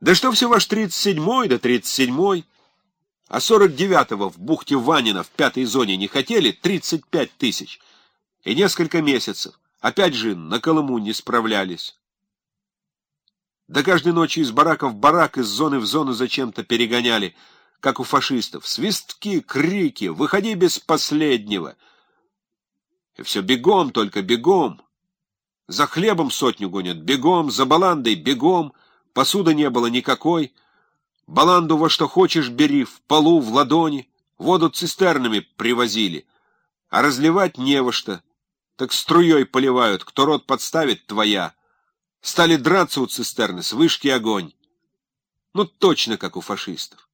Да что все ваш 37-й, да 37-й. А 49-го в бухте Ванина в пятой зоне не хотели 35 тысяч. И несколько месяцев. Опять же, на Колыму не справлялись. Да каждой ночи из барака в барак, из зоны в зону зачем-то перегоняли, как у фашистов. Свистки, крики, выходи без последнего. И все бегом, только бегом. За хлебом сотню гонят, бегом, за баландой, бегом. Посуды не было никакой. Баланду во что хочешь бери, в полу, в ладони. Воду цистернами привозили. А разливать не во что. Так струей поливают, кто рот подставит, твоя. Стали драться у цистерны, с вышки огонь. Ну, точно как у фашистов.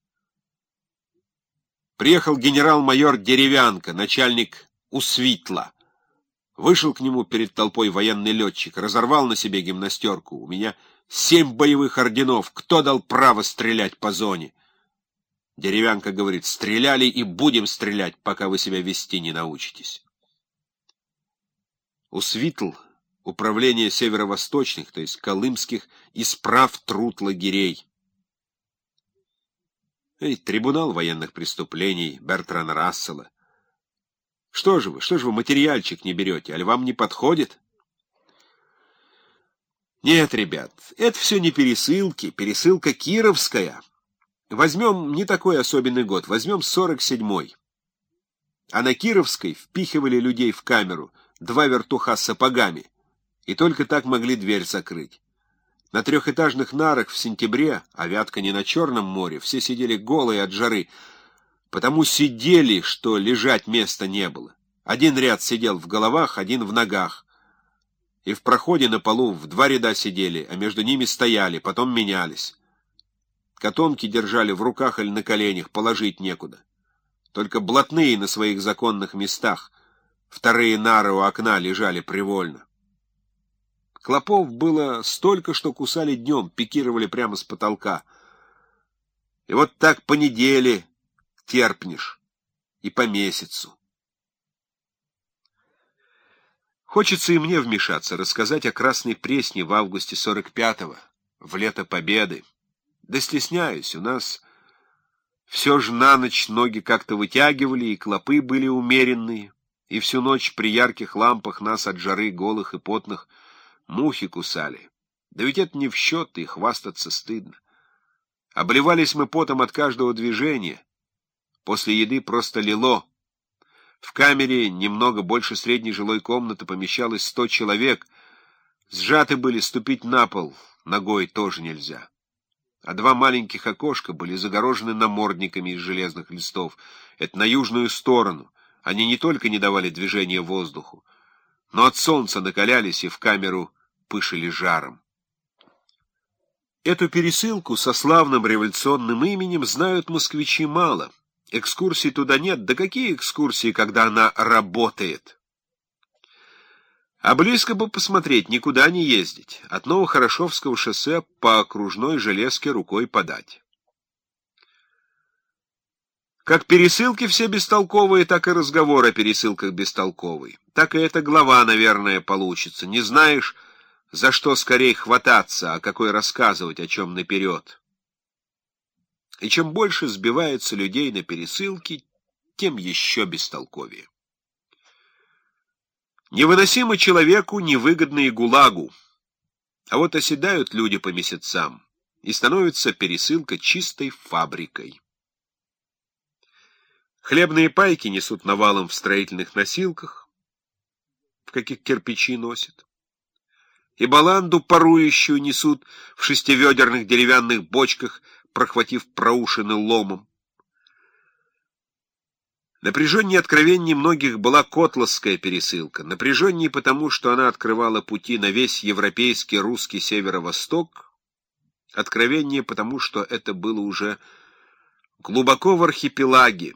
Приехал генерал-майор Деревянко, начальник Усвитла. Вышел к нему перед толпой военный летчик, разорвал на себе гимнастерку. У меня семь боевых орденов. Кто дал право стрелять по зоне? Деревянка говорит, стреляли и будем стрелять, пока вы себя вести не научитесь. Усвитл — управление северо-восточных, то есть колымских, исправ труд лагерей. Эй, трибунал военных преступлений Бертрана Рассела. Что же вы, что же вы материальчик не берете, аль вам не подходит? Нет, ребят, это все не пересылки, пересылка кировская. Возьмем не такой особенный год, возьмем сорок седьмой. А на Кировской впихивали людей в камеру, два вертуха с сапогами, и только так могли дверь закрыть. На трехэтажных нарах в сентябре, а вятка не на Черном море, все сидели голые от жары, потому сидели, что лежать места не было. Один ряд сидел в головах, один в ногах. И в проходе на полу в два ряда сидели, а между ними стояли, потом менялись. Котомки держали в руках или на коленях, положить некуда. Только блатные на своих законных местах, вторые нары у окна лежали привольно. Клопов было столько, что кусали днем, пикировали прямо с потолка. И вот так по неделе терпнешь и по месяцу. Хочется и мне вмешаться, рассказать о Красной Пресне в августе 45-го, в лето Победы. Да стесняюсь, у нас все же на ночь ноги как-то вытягивали, и клопы были умеренные, и всю ночь при ярких лампах нас от жары голых и потных мухи кусали. Да ведь это не в счет, и хвастаться стыдно. Обливались мы потом от каждого движения, После еды просто лило. В камере немного больше средней жилой комнаты помещалось сто человек. Сжаты были ступить на пол, ногой тоже нельзя. А два маленьких окошка были загорожены намордниками из железных листов. Это на южную сторону. Они не только не давали движения воздуху, но от солнца накалялись и в камеру пышили жаром. Эту пересылку со славным революционным именем знают москвичи мало — Экскурсий туда нет. Да какие экскурсии, когда она работает? А близко бы посмотреть, никуда не ездить. От Новохорошевского шоссе по окружной железке рукой подать. Как пересылки все бестолковые, так и разговор о пересылках бестолковый. Так и эта глава, наверное, получится. Не знаешь, за что скорее хвататься, а какой рассказывать, о чем наперед. И чем больше сбивается людей на пересылки, тем еще бестолковее. Невыносимо человеку, невыгодно и гулагу. А вот оседают люди по месяцам, и становится пересылка чистой фабрикой. Хлебные пайки несут навалом в строительных носилках, в каких кирпичи носят. И баланду парующую несут в шестиведерных деревянных бочках прохватив проушины ломом. Напряженнее откровений многих была котловская пересылка. Напряженнее потому, что она открывала пути на весь европейский русский северо-восток. Откровеннее потому, что это было уже глубоко в архипелаге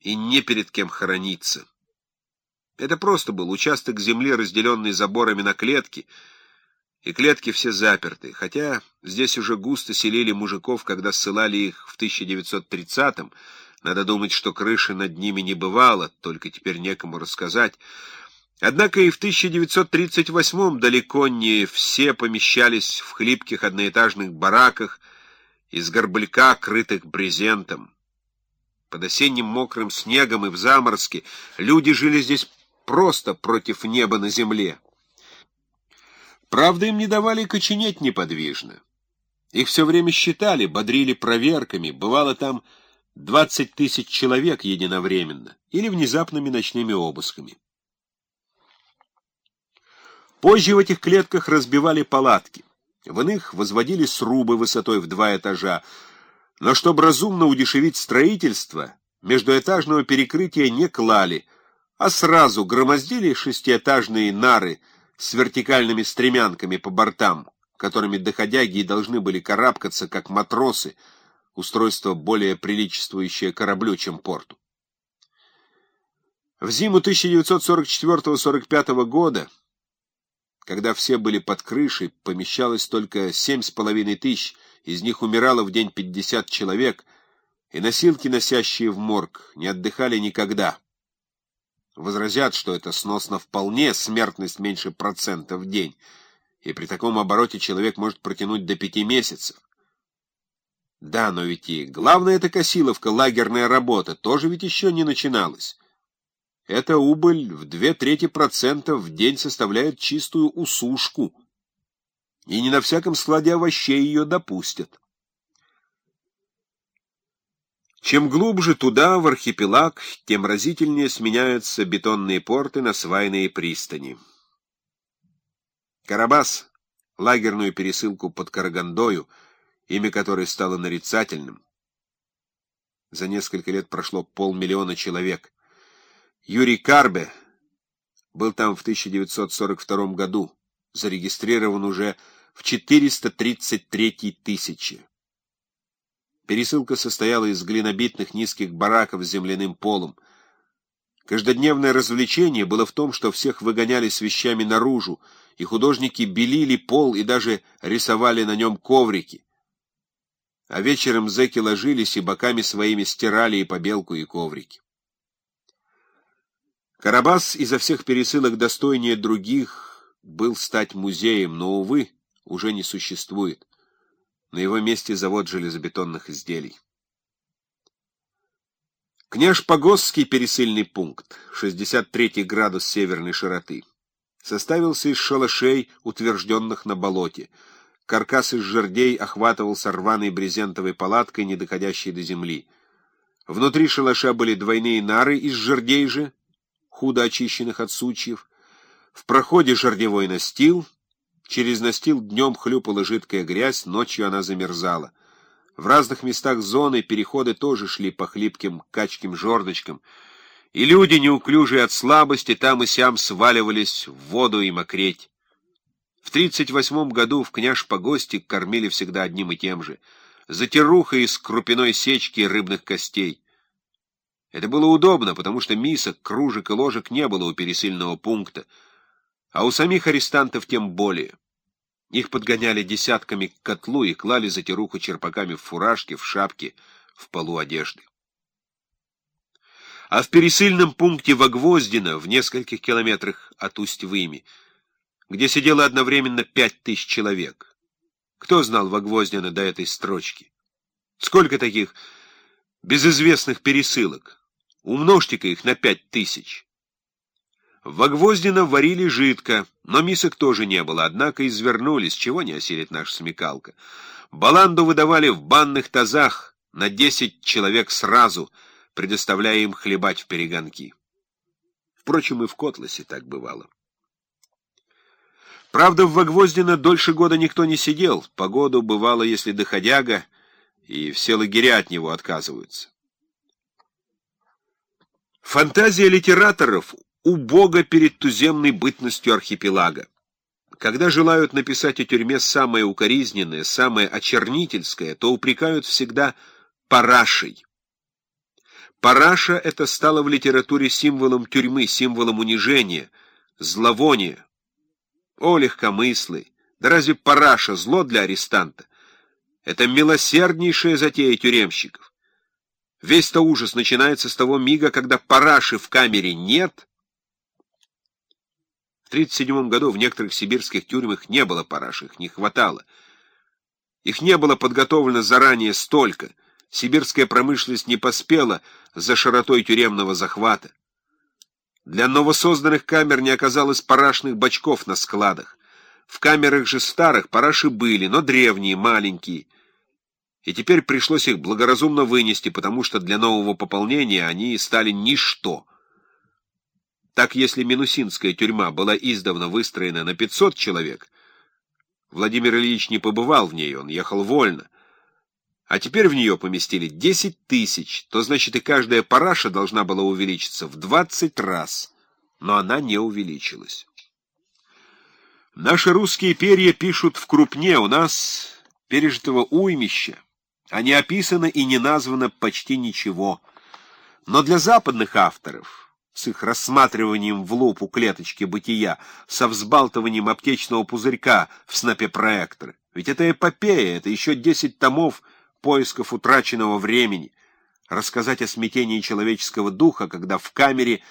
и не перед кем хорониться. Это просто был участок земли, разделенный заборами на клетки, и клетки все заперты, хотя здесь уже густо селили мужиков, когда ссылали их в 1930-м. Надо думать, что крыши над ними не бывало, только теперь некому рассказать. Однако и в 1938-м далеко не все помещались в хлипких одноэтажных бараках из горбляка, крытых брезентом. Под осенним мокрым снегом и в заморозке люди жили здесь просто против неба на земле. Правда, им не давали коченеть неподвижно. Их все время считали, бодрили проверками, бывало там 20 тысяч человек единовременно или внезапными ночными обысками. Позже в этих клетках разбивали палатки. В иных возводили срубы высотой в два этажа, но чтобы разумно удешевить строительство, междуэтажного перекрытия не клали, а сразу громоздили шестиэтажные нары с вертикальными стремянками по бортам, которыми доходяги и должны были карабкаться, как матросы, устройство более приличествующее кораблю, чем порту. В зиму 1944-45 года когда все были под крышей, помещалось только семь с половиной тысяч, из них умирало в день пятьдесят человек, и носилки, носящие в морг, не отдыхали никогда. Возразят, что это сносно вполне, смертность меньше процента в день, и при таком обороте человек может протянуть до пяти месяцев. Да, но ведь и главная эта косиловка, лагерная работа, тоже ведь еще не начиналась. Эта убыль в две трети процента в день составляет чистую усушку, и не на всяком складе овощей ее допустят. Чем глубже туда, в архипелаг, тем разительнее сменяются бетонные порты на свайные пристани. Карабас, лагерную пересылку под Карагандою, имя которой стало нарицательным. За несколько лет прошло полмиллиона человек. Юрий Карбе был там в 1942 году, зарегистрирован уже в 433 тысячи. Пересылка состояла из глинобитных низких бараков с земляным полом. Каждодневное развлечение было в том, что всех выгоняли с вещами наружу, и художники белили пол и даже рисовали на нем коврики. А вечером зэки ложились и боками своими стирали и побелку, и коврики. Карабас изо всех пересылок достойнее других был стать музеем, но, увы, уже не существует. На его месте завод железобетонных изделий. Княж Погосский пересыльный пункт, 63 градус северной широты, составился из шалашей, утвержденных на болоте. Каркас из жердей охватывался рваной брезентовой палаткой, не доходящей до земли. Внутри шалаша были двойные нары из жердей же, худо очищенных от сучьев. В проходе жерневой настил. Через настил днем хлюпала жидкая грязь, ночью она замерзала. В разных местах зоны переходы тоже шли по хлипким качким жердочкам, и люди, неуклюжие от слабости, там и сям сваливались в воду и мокреть. В тридцать восьмом году в княж Погости кормили всегда одним и тем же — затирухой из крупяной сечки и рыбных костей. Это было удобно, потому что мисок, кружек и ложек не было у пересыльного пункта, а у самих арестантов тем более. Их подгоняли десятками к котлу и клали затируху черпаками в фуражке, в шапке, в полу одежды. А в пересыльном пункте Вогвоздино, в нескольких километрах от Усть-Выми, где сидело одновременно пять тысяч человек. Кто знал Вогвоздино до этой строчки? Сколько таких безызвестных пересылок? Умножьте-ка их на пять тысяч. В Вогвоздино варили жидко, но мисок тоже не было, однако извернулись, чего не осилит наша смекалка. Баланду выдавали в банных тазах на десять человек сразу, предоставляя им хлебать в перегонки. Впрочем, и в Котласе так бывало. Правда, в Вогвоздино дольше года никто не сидел, погоду бывало, если доходяга, и все лагеря от него отказываются. Фантазия литераторов убога перед туземной бытностью архипелага. Когда желают написать о тюрьме самое укоризненное, самое очернительское, то упрекают всегда парашей. Параша это стало в литературе символом тюрьмы, символом унижения, зловония. О, легкомыслый! Да разве параша зло для арестанта? Это милосерднейшая затея тюремщиков. Весь-то ужас начинается с того мига, когда параши в камере нет, 1937 году в некоторых сибирских тюрьмах не было параш, их не хватало. Их не было подготовлено заранее столько. Сибирская промышленность не поспела за широтой тюремного захвата. Для новосозданных камер не оказалось парашных бачков на складах. В камерах же старых параши были, но древние, маленькие. И теперь пришлось их благоразумно вынести, потому что для нового пополнения они стали ничто — так, если Минусинская тюрьма была издавна выстроена на 500 человек, Владимир Ильич не побывал в ней, он ехал вольно, а теперь в нее поместили 10 тысяч, то значит и каждая параша должна была увеличиться в 20 раз, но она не увеличилась. Наши русские перья пишут в крупне, у нас пережитого уймища, а не описано и не названо почти ничего. Но для западных авторов с их рассматриванием в лупу клеточки бытия, со взбалтыванием аптечного пузырька в снопе проектора. Ведь это эпопея, это еще десять томов поисков утраченного времени. Рассказать о смятении человеческого духа, когда в камере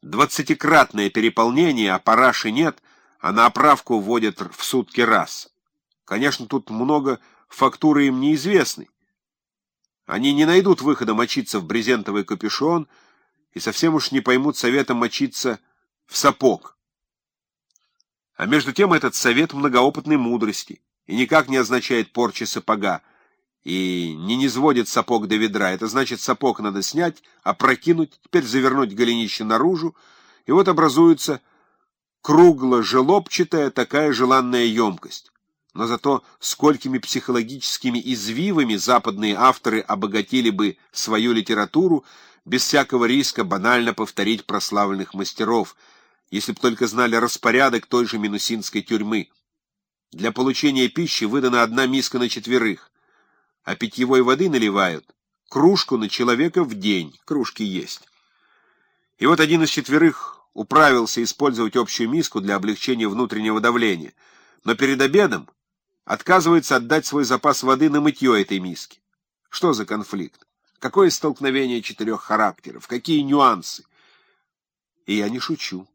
двадцатикратное переполнение, а параши нет, а на оправку вводят в сутки раз. Конечно, тут много фактуры им неизвестной. Они не найдут выхода мочиться в брезентовый капюшон — и совсем уж не поймут совета мочиться в сапог. А между тем этот совет многоопытной мудрости и никак не означает порчи сапога, и не низводит сапог до ведра. Это значит, сапог надо снять, опрокинуть, теперь завернуть голенище наружу, и вот образуется кругло-желобчатая такая желанная емкость. Но зато сколькими психологическими извивами западные авторы обогатили бы свою литературу, без всякого риска банально повторить прославленных мастеров, если б только знали распорядок той же минусинской тюрьмы. Для получения пищи выдана одна миска на четверых, а питьевой воды наливают кружку на человека в день, кружки есть. И вот один из четверых управился использовать общую миску для облегчения внутреннего давления, но перед обедом отказывается отдать свой запас воды на мытье этой миски. Что за конфликт? Какое столкновение четырех характеров? Какие нюансы? И я не шучу.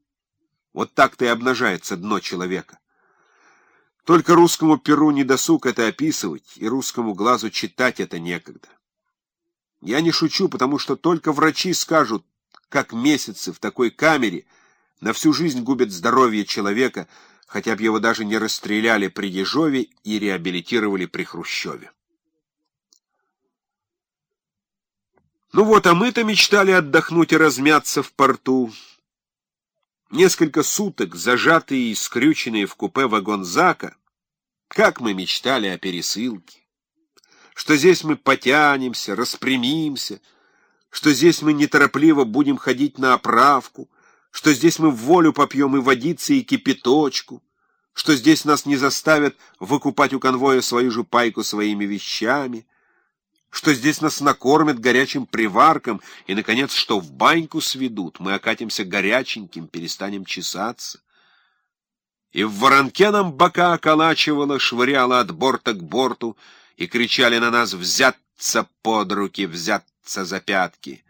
Вот так-то и обнажается дно человека. Только русскому перу не досуг это описывать, и русскому глазу читать это некогда. Я не шучу, потому что только врачи скажут, как месяцы в такой камере на всю жизнь губят здоровье человека, хотя бы его даже не расстреляли при Ежове и реабилитировали при Хрущеве. Ну вот, а мы-то мечтали отдохнуть и размяться в порту. Несколько суток, зажатые и скрюченные в купе вагон Зака, как мы мечтали о пересылке. Что здесь мы потянемся, распрямимся, что здесь мы неторопливо будем ходить на оправку, что здесь мы в волю попьем и водицы, и кипяточку, что здесь нас не заставят выкупать у конвоя свою же пайку своими вещами — что здесь нас накормят горячим приварком, и, наконец, что в баньку сведут, мы окатимся горяченьким, перестанем чесаться. И в воронке нам бока околачивала, швыряла от борта к борту, и кричали на нас «взяться под руки, взяться за пятки».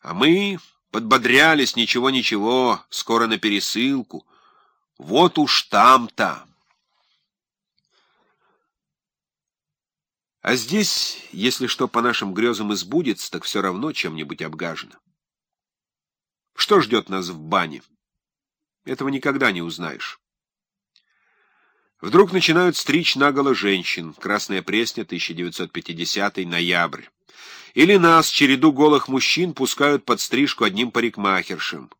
А мы подбодрялись, ничего-ничего, скоро на пересылку. Вот уж там-то. А здесь, если что по нашим грезам и сбудется, так все равно чем-нибудь обгажено. Что ждет нас в бане? Этого никогда не узнаешь. Вдруг начинают стричь наголо женщин. Красная Пресня, 1950 ноябрь. Или нас, череду голых мужчин, пускают под стрижку одним парикмахершем.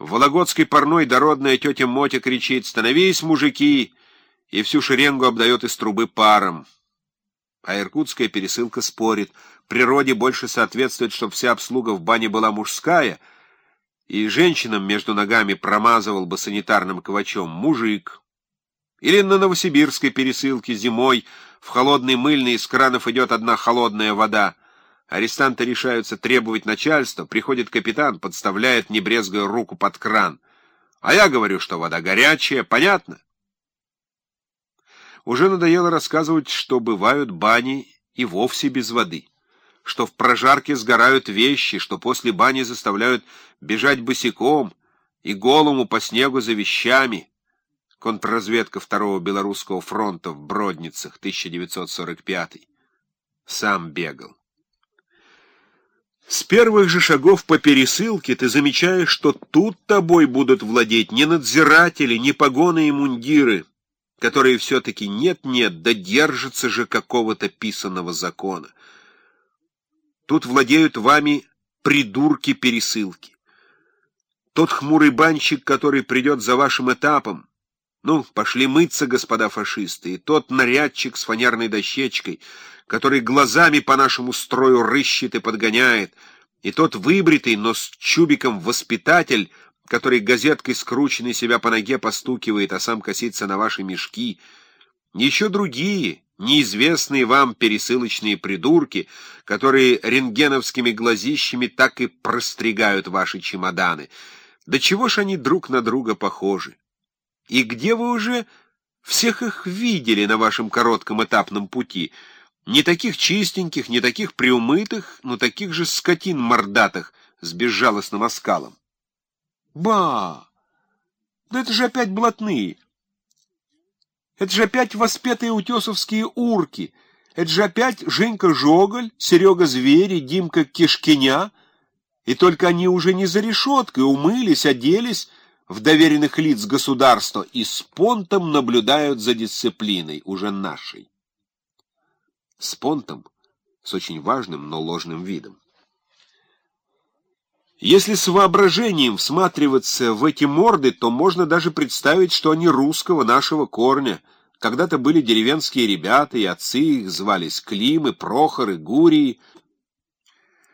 В Вологодской парной дородная тетя Мотя кричит «Становись, мужики!» и всю шеренгу обдает из трубы паром. А иркутская пересылка спорит. Природе больше соответствует, чтобы вся обслуга в бане была мужская, и женщинам между ногами промазывал бы санитарным ковачом мужик. Или на новосибирской пересылке зимой в холодный мыльный из кранов идет одна холодная вода. Арестанты решаются требовать начальства, приходит капитан, подставляет, не брезгая руку под кран. А я говорю, что вода горячая, понятно? Уже надоело рассказывать, что бывают бани и вовсе без воды, что в прожарке сгорают вещи, что после бани заставляют бежать босиком, и голому по снегу за вещами. Контрразведка Второго Белорусского фронта в Бродницах, 1945 Сам бегал. С первых же шагов по пересылке ты замечаешь, что тут тобой будут владеть не надзиратели, не погоны и мундиры, которые все-таки нет-нет, да держатся же какого-то писанного закона. Тут владеют вами придурки пересылки. Тот хмурый банщик, который придет за вашим этапом, ну, пошли мыться, господа фашисты, и тот нарядчик с фанерной дощечкой, который глазами по нашему строю рыщет и подгоняет, и тот выбритый, но с чубиком воспитатель, который газеткой скрученный себя по ноге постукивает, а сам косится на ваши мешки, еще другие, неизвестные вам пересылочные придурки, которые рентгеновскими глазищами так и простригают ваши чемоданы. Да чего ж они друг на друга похожи? И где вы уже всех их видели на вашем коротком этапном пути? Не таких чистеньких, не таких приумытых, но таких же скотин мордатых с безжалостным оскалом. Ба! Да это же опять блатные! Это же опять воспетые утесовские урки! Это же опять Женька Жоголь, Серега Звери, Димка Кишкиня, и только они уже не за решеткой, умылись, оделись, в доверенных лиц государства и с понтом наблюдают за дисциплиной, уже нашей. С понтом, с очень важным, но ложным видом. Если с воображением всматриваться в эти морды, то можно даже представить, что они русского нашего корня. Когда-то были деревенские ребята, и отцы их звались Климы, Прохоры, Гурии —